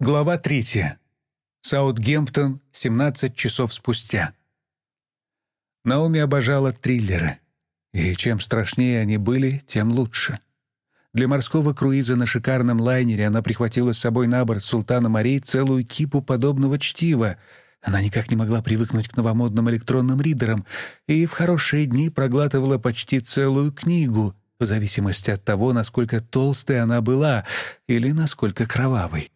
Глава третья. Саутгемптон, 17 часов спустя. Наоми обожала триллеры. И чем страшнее они были, тем лучше. Для морского круиза на шикарном лайнере она прихватила с собой на борт Султана Марей целую кипу подобного чтива. Она никак не могла привыкнуть к новомодным электронным ридерам и в хорошие дни проглатывала почти целую книгу, в зависимости от того, насколько толстой она была или насколько кровавой.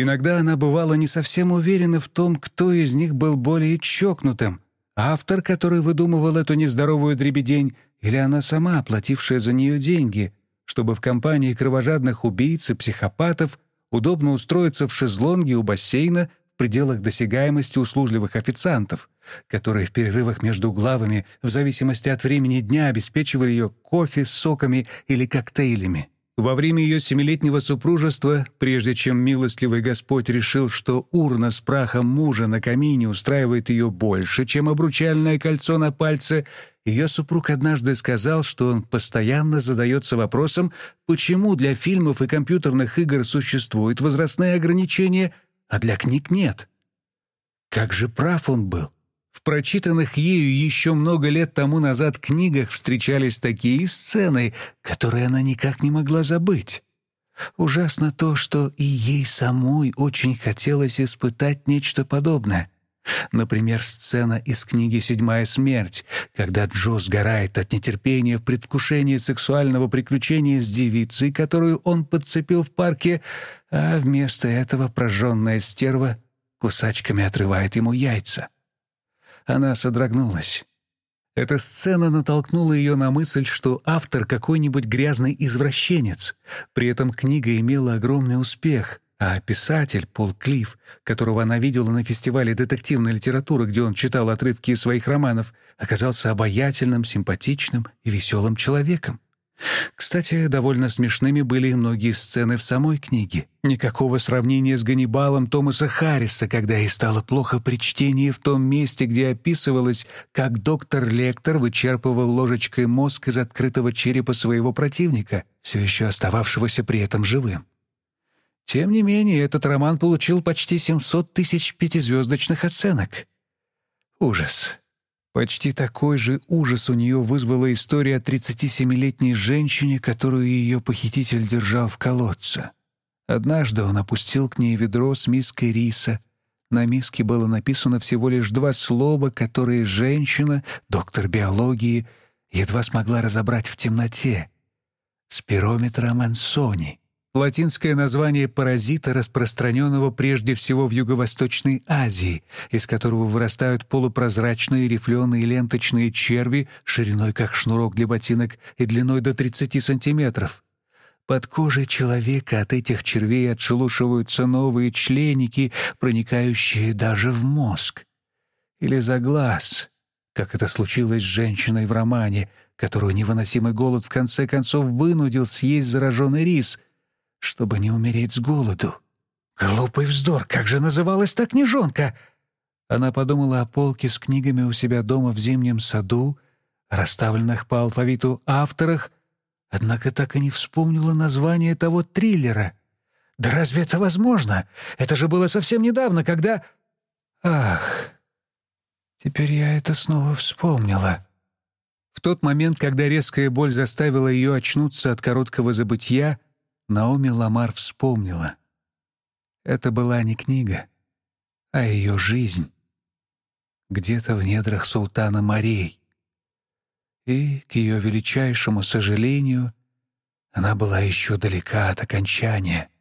Иногда она бывала не совсем уверена в том, кто из них был более чокнутым — автор, который выдумывал эту нездоровую дребедень, или она сама, оплатившая за нее деньги, чтобы в компании кровожадных убийц и психопатов удобно устроиться в шезлонге у бассейна в пределах досягаемости услужливых официантов, которые в перерывах между главами, в зависимости от времени дня, обеспечивали ее кофе, соками или коктейлями. Во время ее семилетнего супружества, прежде чем милостливый Господь решил, что урна с прахом мужа на камине устраивает ее больше, чем обручальное кольцо на пальце, ее супруг однажды сказал, что он постоянно задается вопросом, почему для фильмов и компьютерных игр существуют возрастные ограничения, а для книг нет. Как же прав он был! Прочитанных ею еще много лет тому назад книгах встречались такие сцены, которые она никак не могла забыть. Ужасно то, что и ей самой очень хотелось испытать нечто подобное. Например, сцена из книги «Седьмая смерть», когда Джо сгорает от нетерпения в предвкушении сексуального приключения с девицей, которую он подцепил в парке, а вместо этого прожженная стерва кусачками отрывает ему яйца. Она содрогнулась. Эта сцена натолкнула ее на мысль, что автор какой-нибудь грязный извращенец. При этом книга имела огромный успех, а писатель Пол Клифф, которого она видела на фестивале детективной литературы, где он читал отрывки из своих романов, оказался обаятельным, симпатичным и веселым человеком. Кстати, довольно смешными были и многие сцены в самой книге. Никакого сравнения с Ганнибалом Томаса Харриса, когда ей стало плохо при чтении в том месте, где описывалось, как доктор Лектор вычерпывал ложечкой мозг из открытого черепа своего противника, все еще остававшегося при этом живым. Тем не менее, этот роман получил почти 700 тысяч пятизвездочных оценок. Ужас. Почти такой же ужас у нее вызвала история о 37-летней женщине, которую ее похититель держал в колодце. Однажды он опустил к ней ведро с миской риса. На миске было написано всего лишь два слова, которые женщина, доктор биологии, едва смогла разобрать в темноте. «Спирометра Мансони» латинское название паразита, распространенного прежде всего в Юго-Восточной Азии, из которого вырастают полупрозрачные рифленые ленточные черви шириной как шнурок для ботинок и длиной до 30 сантиметров. Под кожей человека от этих червей отшелушиваются новые членики, проникающие даже в мозг. Или за глаз, как это случилось с женщиной в романе, которую невыносимый голод в конце концов вынудил съесть зараженный рис — чтобы не умереть с голоду. Глупый вздор, как же называлась та книжонка? Она подумала о полке с книгами у себя дома в зимнем саду, расставленных по алфавиту авторах, однако так и не вспомнила название того триллера. Да разве это возможно? Это же было совсем недавно, когда... Ах, теперь я это снова вспомнила. В тот момент, когда резкая боль заставила ее очнуться от короткого забытья, Наоми Ламар вспомнила. Это была не книга, а ее жизнь. Где-то в недрах султана морей. И, к ее величайшему сожалению, она была еще далека от окончания —